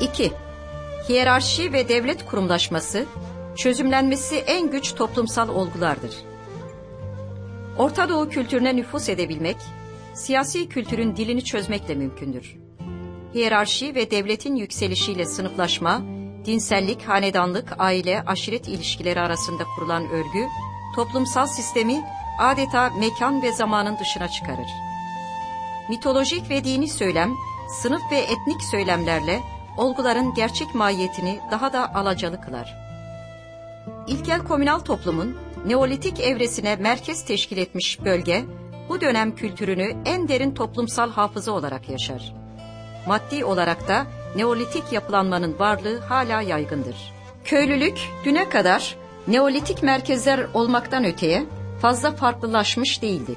2. Hiyerarşi ve devlet kurumlaşması, çözümlenmesi en güç toplumsal olgulardır. Orta Doğu kültürüne nüfus edebilmek, siyasi kültürün dilini çözmekle mümkündür. Hiyerarşi ve devletin yükselişiyle sınıflaşma, dinsellik, hanedanlık, aile, aşiret ilişkileri arasında kurulan örgü, toplumsal sistemi adeta mekan ve zamanın dışına çıkarır. Mitolojik ve dini söylem, sınıf ve etnik söylemlerle olguların gerçek mahiyetini daha da alacalı kılar. İlkel komünal toplumun Neolitik evresine merkez teşkil etmiş bölge, bu dönem kültürünü en derin toplumsal hafıza olarak yaşar. Maddi olarak da Neolitik yapılanmanın varlığı hala yaygındır. Köylülük düne kadar Neolitik merkezler olmaktan öteye fazla farklılaşmış değildi.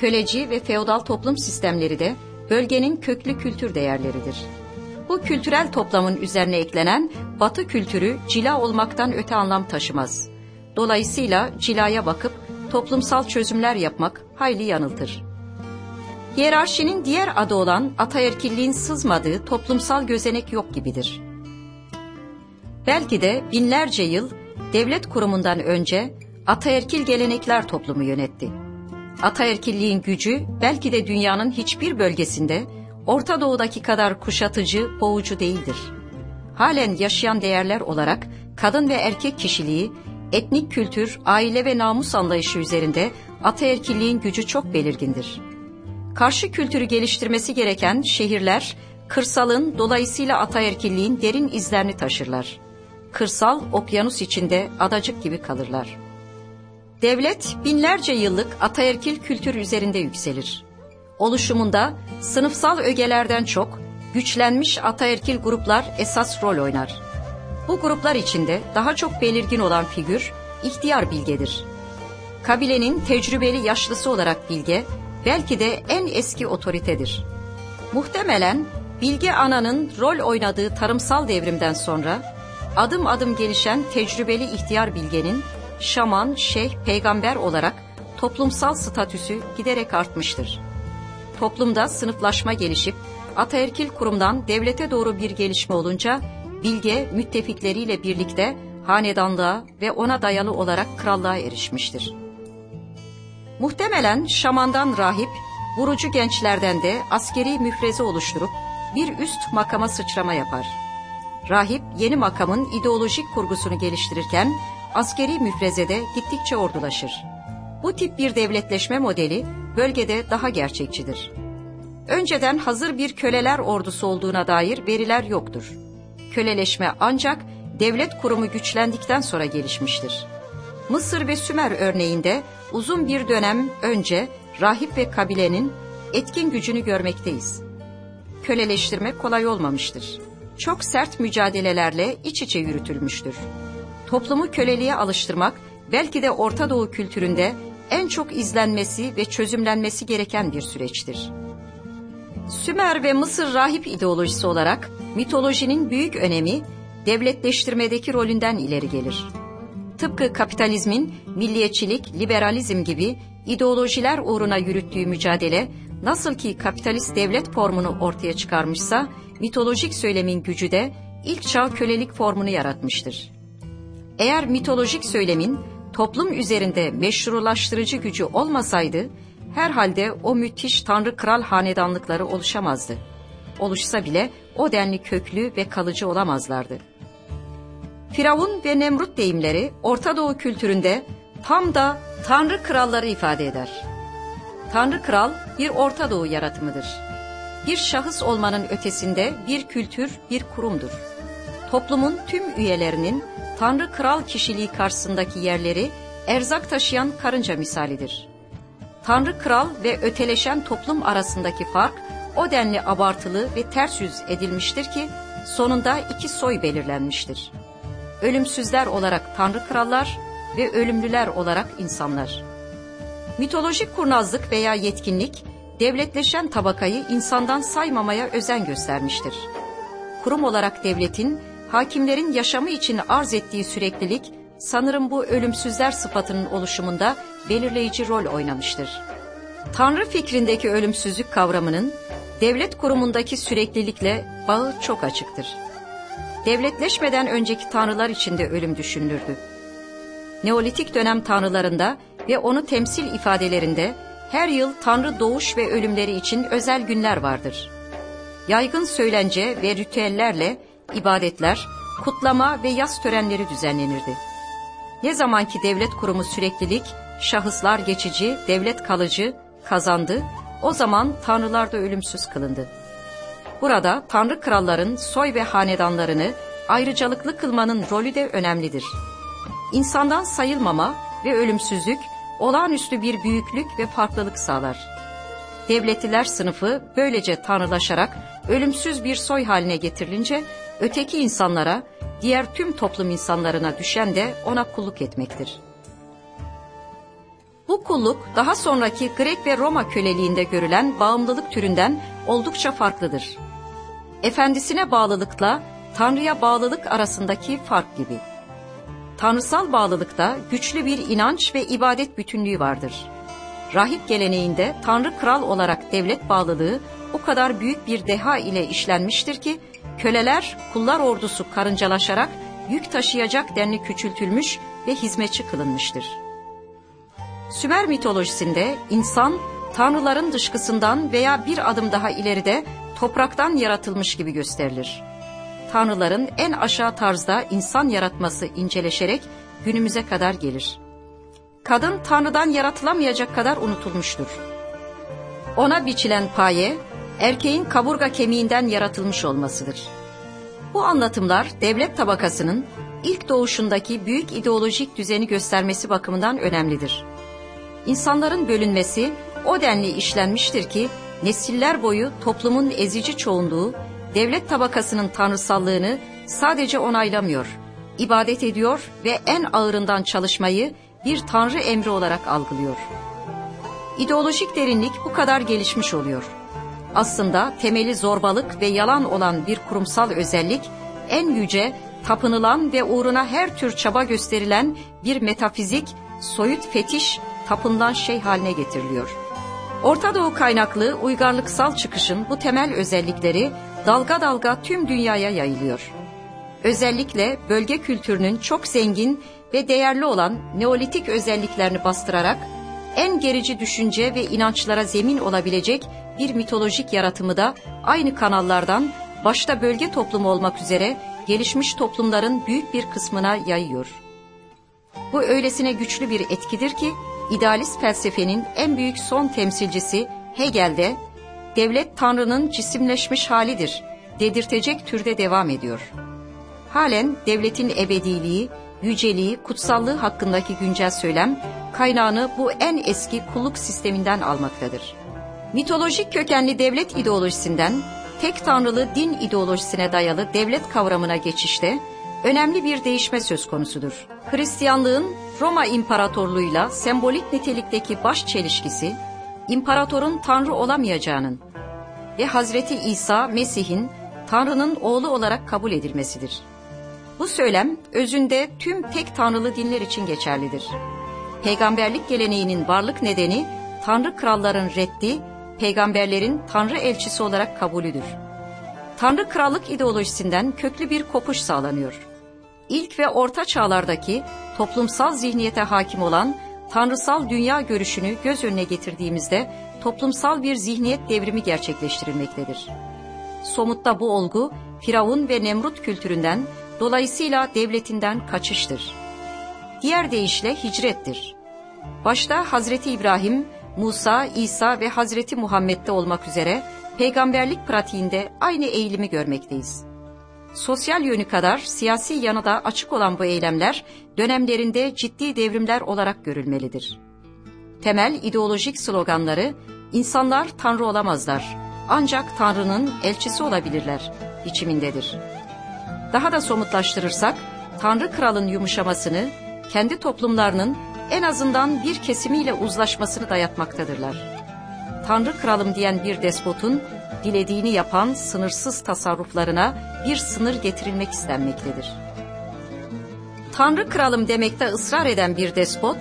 Köleci ve feodal toplum sistemleri de bölgenin köklü kültür değerleridir. Bu kültürel toplamın üzerine eklenen Batı kültürü cila olmaktan öte anlam taşımaz. Dolayısıyla cilaya bakıp toplumsal çözümler yapmak hayli yanıltır. Hiyerarşinin diğer adı olan ataerkilliğin sızmadığı toplumsal gözenek yok gibidir. Belki de binlerce yıl devlet kurumundan önce ataerkil gelenekler toplumu yönetti. Ataerkilliğin gücü belki de dünyanın hiçbir bölgesinde Orta Doğu'daki kadar kuşatıcı, boğucu değildir. Halen yaşayan değerler olarak kadın ve erkek kişiliği, etnik kültür, aile ve namus anlayışı üzerinde ataerkilliğin gücü çok belirgindir. Karşı kültürü geliştirmesi gereken şehirler, kırsalın dolayısıyla ataerkilliğin derin izlerini taşırlar. Kırsal, okyanus içinde adacık gibi kalırlar. Devlet binlerce yıllık ataerkil kültür üzerinde yükselir. Oluşumunda sınıfsal ögelerden çok güçlenmiş ataerkil gruplar esas rol oynar. Bu gruplar içinde daha çok belirgin olan figür ihtiyar bilgedir. Kabilenin tecrübeli yaşlısı olarak bilge belki de en eski otoritedir. Muhtemelen bilge ananın rol oynadığı tarımsal devrimden sonra adım adım gelişen tecrübeli ihtiyar bilgenin şaman, şeyh, peygamber olarak toplumsal statüsü giderek artmıştır. Toplumda sınıflaşma gelişip ataerkil kurumdan devlete doğru bir gelişme olunca bilge müttefikleriyle birlikte hanedanlığa ve ona dayalı olarak krallığa erişmiştir. Muhtemelen şamandan rahip, vurucu gençlerden de askeri müfreze oluşturup bir üst makama sıçrama yapar. Rahip yeni makamın ideolojik kurgusunu geliştirirken askeri müfrezede gittikçe ordulaşır. Bu tip bir devletleşme modeli bölgede daha gerçekçidir. Önceden hazır bir köleler ordusu olduğuna dair veriler yoktur. Köleleşme ancak devlet kurumu güçlendikten sonra gelişmiştir. Mısır ve Sümer örneğinde uzun bir dönem önce rahip ve kabilenin etkin gücünü görmekteyiz. Köleleştirme kolay olmamıştır. Çok sert mücadelelerle iç içe yürütülmüştür. Toplumu köleliğe alıştırmak belki de Orta Doğu kültüründe en çok izlenmesi ve çözümlenmesi gereken bir süreçtir. Sümer ve Mısır rahip ideolojisi olarak mitolojinin büyük önemi devletleştirmedeki rolünden ileri gelir. Tıpkı kapitalizmin milliyetçilik, liberalizm gibi ideolojiler uğruna yürüttüğü mücadele nasıl ki kapitalist devlet formunu ortaya çıkarmışsa mitolojik söylemin gücü de ilk çağ kölelik formunu yaratmıştır. Eğer mitolojik söylemin toplum üzerinde meşrulaştırıcı gücü olmasaydı herhalde o müthiş tanrı kral hanedanlıkları oluşamazdı. Oluşsa bile o denli köklü ve kalıcı olamazlardı. Firavun ve Nemrut deyimleri Orta Doğu kültüründe tam da tanrı kralları ifade eder. Tanrı kral bir Orta Doğu yaratımıdır. Bir şahıs olmanın ötesinde bir kültür, bir kurumdur. Toplumun tüm üyelerinin Tanrı kral kişiliği karşısındaki yerleri erzak taşıyan karınca misalidir. Tanrı kral ve öteleşen toplum arasındaki fark o denli abartılı ve ters yüz edilmiştir ki sonunda iki soy belirlenmiştir. Ölümsüzler olarak tanrı krallar ve ölümlüler olarak insanlar. Mitolojik kurnazlık veya yetkinlik devletleşen tabakayı insandan saymamaya özen göstermiştir. Kurum olarak devletin hakimlerin yaşamı için arz ettiği süreklilik sanırım bu ölümsüzler sıfatının oluşumunda belirleyici rol oynamıştır. Tanrı fikrindeki ölümsüzlük kavramının devlet kurumundaki süreklilikle bağı çok açıktır. devletleşmeden önceki tanrılar içinde ölüm düşünülürdü. Neolitik dönem tanrılarında ve onu temsil ifadelerinde her yıl tanrı doğuş ve ölümleri için özel günler vardır. Yaygın söylence ve ritüellerle ibadetler, kutlama ve yaz törenleri düzenlenirdi. Ne zamanki devlet kurumu süreklilik, şahıslar geçici, devlet kalıcı, kazandı, o zaman tanrılar da ölümsüz kılındı. Burada tanrı kralların soy ve hanedanlarını ayrıcalıklı kılmanın rolü de önemlidir. İnsandan sayılmama ve ölümsüzlük olağanüstü bir büyüklük ve farklılık sağlar. Devletliler sınıfı böylece tanrılaşarak ölümsüz bir soy haline getirilince öteki insanlara, diğer tüm toplum insanlarına düşen de ona kulluk etmektir. Bu kulluk daha sonraki Grek ve Roma köleliğinde görülen bağımlılık türünden oldukça farklıdır. Efendisine bağlılıkla Tanrı'ya bağlılık arasındaki fark gibi. Tanrısal bağlılıkta güçlü bir inanç ve ibadet bütünlüğü vardır. Rahip geleneğinde Tanrı kral olarak devlet bağlılığı o kadar büyük bir deha ile işlenmiştir ki köleler kullar ordusu karıncalaşarak yük taşıyacak denli küçültülmüş ve hizmetçi kılınmıştır. Sümer mitolojisinde insan tanrıların dışkısından veya bir adım daha ileride topraktan yaratılmış gibi gösterilir. Tanrıların en aşağı tarzda insan yaratması inceleşerek günümüze kadar gelir. Kadın Tanrı'dan yaratılamayacak kadar unutulmuştur. Ona biçilen paye, erkeğin kaburga kemiğinden yaratılmış olmasıdır. Bu anlatımlar devlet tabakasının ilk doğuşundaki büyük ideolojik düzeni göstermesi bakımından önemlidir. İnsanların bölünmesi o denli işlenmiştir ki nesiller boyu toplumun ezici çoğunluğu devlet tabakasının tanrısallığını sadece onaylamıyor, ibadet ediyor ve en ağırından çalışmayı bir tanrı emri olarak algılıyor. İdeolojik derinlik bu kadar gelişmiş oluyor. Aslında temeli zorbalık ve yalan olan bir kurumsal özellik en yüce, tapınılan ve uğruna her tür çaba gösterilen bir metafizik, soyut fetiş, tapınılan şey haline getiriliyor.'' Orta Doğu kaynaklı uygarlıksal çıkışın bu temel özellikleri dalga dalga tüm dünyaya yayılıyor. Özellikle bölge kültürünün çok zengin ve değerli olan neolitik özelliklerini bastırarak en gerici düşünce ve inançlara zemin olabilecek bir mitolojik yaratımı da aynı kanallardan başta bölge toplumu olmak üzere gelişmiş toplumların büyük bir kısmına yayıyor. Bu öylesine güçlü bir etkidir ki idealist felsefenin en büyük son temsilcisi Hegel'de devlet tanrının cisimleşmiş halidir dedirtecek türde devam ediyor. Halen devletin ebediliği, yüceliği, kutsallığı hakkındaki güncel söylem kaynağını bu en eski kulluk sisteminden almaktadır. Mitolojik kökenli devlet ideolojisinden tek tanrılı din ideolojisine dayalı devlet kavramına geçişte önemli bir değişme söz konusudur. Hristiyanlığın Roma İmparatorluğuyla sembolik nitelikteki baş çelişkisi, imparatorun tanrı olamayacağının ve Hazreti İsa Mesih'in Tanrı'nın oğlu olarak kabul edilmesidir. Bu söylem özünde tüm tek tanrılı dinler için geçerlidir. Peygamberlik geleneğinin varlık nedeni tanrı kralların reddi, peygamberlerin tanrı elçisi olarak kabulüdür. Tanrı krallık ideolojisinden köklü bir kopuş sağlanıyor ilk ve orta çağlardaki toplumsal zihniyete hakim olan tanrısal dünya görüşünü göz önüne getirdiğimizde toplumsal bir zihniyet devrimi gerçekleştirilmektedir. Somutta bu olgu Firavun ve Nemrut kültüründen dolayısıyla devletinden kaçıştır. Diğer deyişle hicrettir. Başta Hazreti İbrahim, Musa, İsa ve Hazreti Muhammed'de olmak üzere peygamberlik pratiğinde aynı eğilimi görmekteyiz. Sosyal yönü kadar siyasi yanı da açık olan bu eylemler dönemlerinde ciddi devrimler olarak görülmelidir. Temel ideolojik sloganları insanlar tanrı olamazlar ancak tanrının elçisi olabilirler biçimindedir. Daha da somutlaştırırsak tanrı kralın yumuşamasını kendi toplumlarının en azından bir kesimiyle uzlaşmasını dayatmaktadırlar. Tanrı kralım diyen bir despotun dilediğini yapan sınırsız tasarruflarına bir sınır getirilmek istenmektedir. Tanrı kralım demekte ısrar eden bir despot,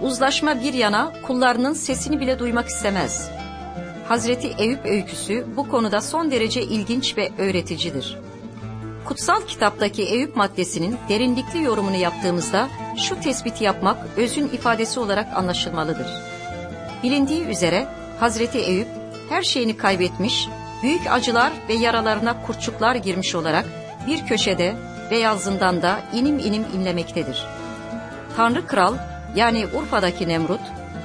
uzlaşma bir yana kullarının sesini bile duymak istemez. Hazreti Eyüp öyküsü bu konuda son derece ilginç ve öğreticidir. Kutsal kitaptaki Eyüp maddesinin derinlikli yorumunu yaptığımızda şu tespiti yapmak özün ifadesi olarak anlaşılmalıdır. Bilindiği üzere Hazreti Eyüp her şeyini kaybetmiş, büyük acılar ve yaralarına kurçuklar girmiş olarak bir köşede veya zindanda inim inim inlemektedir. Tanrı kral yani Urfa'daki Nemrut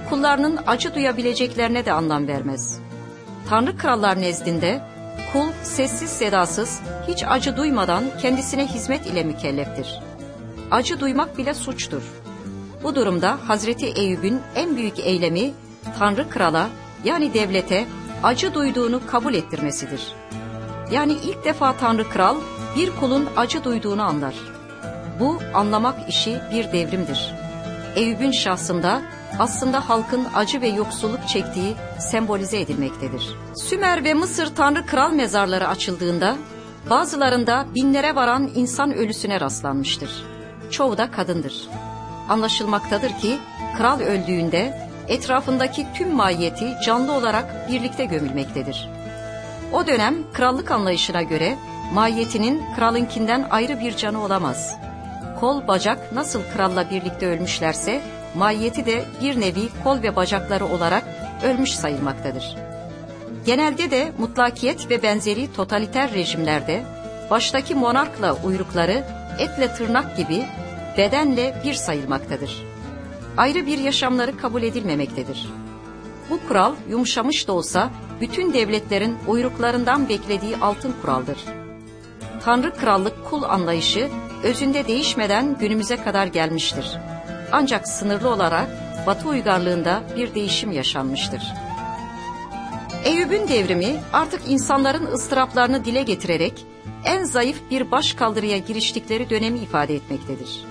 kullarının acı duyabileceklerine de anlam vermez. Tanrı krallar nezdinde kul sessiz sedasız hiç acı duymadan kendisine hizmet ile mükelleftir. Acı duymak bile suçtur. Bu durumda Hazreti Eyüp'ün en büyük eylemi Tanrı krala yani devlete acı duyduğunu kabul ettirmesidir. Yani ilk defa Tanrı kral bir kulun acı duyduğunu anlar. Bu anlamak işi bir devrimdir. Eyüp'ün şahsında aslında halkın acı ve yoksulluk çektiği sembolize edilmektedir. Sümer ve Mısır Tanrı Kral mezarları açıldığında bazılarında binlere varan insan ölüsüne rastlanmıştır. Çoğu da kadındır. Anlaşılmaktadır ki kral öldüğünde etrafındaki tüm mahiyeti canlı olarak birlikte gömülmektedir. O dönem krallık anlayışına göre mahiyetinin kralınkinden ayrı bir canı olamaz. Kol bacak nasıl kralla birlikte ölmüşlerse mahiyeti de bir nevi kol ve bacakları olarak ölmüş sayılmaktadır. Genelde de mutlakiyet ve benzeri totaliter rejimlerde baştaki monarkla uyrukları etle tırnak gibi bedenle bir sayılmaktadır. Ayrı bir yaşamları kabul edilmemektedir. Bu kural yumuşamış da olsa bütün devletlerin uyruklarından beklediği altın kuraldır. Tanrı krallık kul anlayışı özünde değişmeden günümüze kadar gelmiştir. Ancak sınırlı olarak Batı uygarlığında bir değişim yaşanmıştır. Eyüp'ün devrimi artık insanların ıstıraplarını dile getirerek en zayıf bir baş kaldırıya giriştikleri dönemi ifade etmektedir.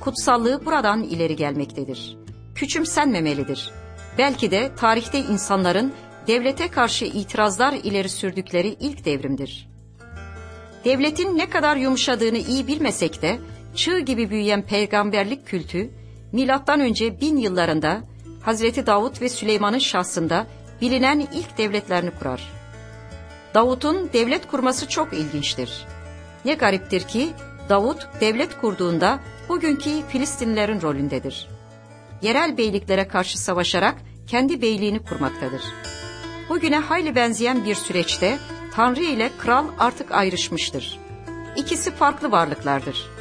Kutsallığı buradan ileri gelmektedir. Küçümsenmemelidir. Belki de tarihte insanların devlete karşı itirazlar ileri sürdükleri ilk devrimdir. Devletin ne kadar yumuşadığını iyi bilmesek de çığ gibi büyüyen peygamberlik kültü milattan önce bin yıllarında Hazreti Davut ve Süleyman'ın şahsında bilinen ilk devletlerini kurar. Davut'un devlet kurması çok ilginçtir. Ne gariptir ki Davut devlet kurduğunda bugünkü Filistinlilerin rolündedir. Yerel beyliklere karşı savaşarak kendi beyliğini kurmaktadır. Bugüne hayli benzeyen bir süreçte Tanrı ile kral artık ayrışmıştır. İkisi farklı varlıklardır.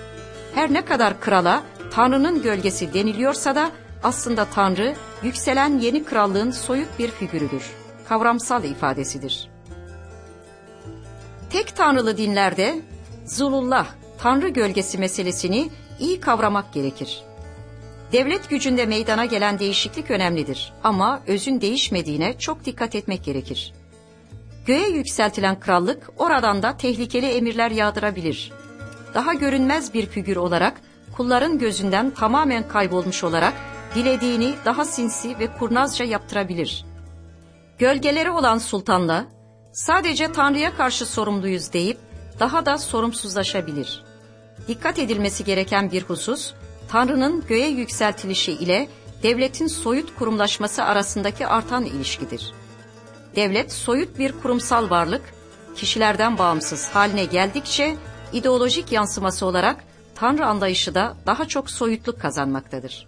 Her ne kadar krala Tanrı'nın gölgesi deniliyorsa da aslında Tanrı yükselen yeni krallığın soyut bir figürüdür. Kavramsal ifadesidir. Tek tanrılı dinlerde zulullah, Tanrı gölgesi meselesini iyi kavramak gerekir. Devlet gücünde meydana gelen değişiklik önemlidir ama özün değişmediğine çok dikkat etmek gerekir. Göğe yükseltilen krallık oradan da tehlikeli emirler yağdırabilir. Daha görünmez bir figür olarak kulların gözünden tamamen kaybolmuş olarak dilediğini daha sinsi ve kurnazca yaptırabilir. Gölgeleri olan sultanla sadece Tanrı'ya karşı sorumluyuz deyip daha da sorumsuzlaşabilir. Dikkat edilmesi gereken bir husus, Tanrı'nın göğe yükseltilişi ile devletin soyut kurumlaşması arasındaki artan ilişkidir. Devlet soyut bir kurumsal varlık, kişilerden bağımsız haline geldikçe ideolojik yansıması olarak Tanrı anlayışı da daha çok soyutluk kazanmaktadır.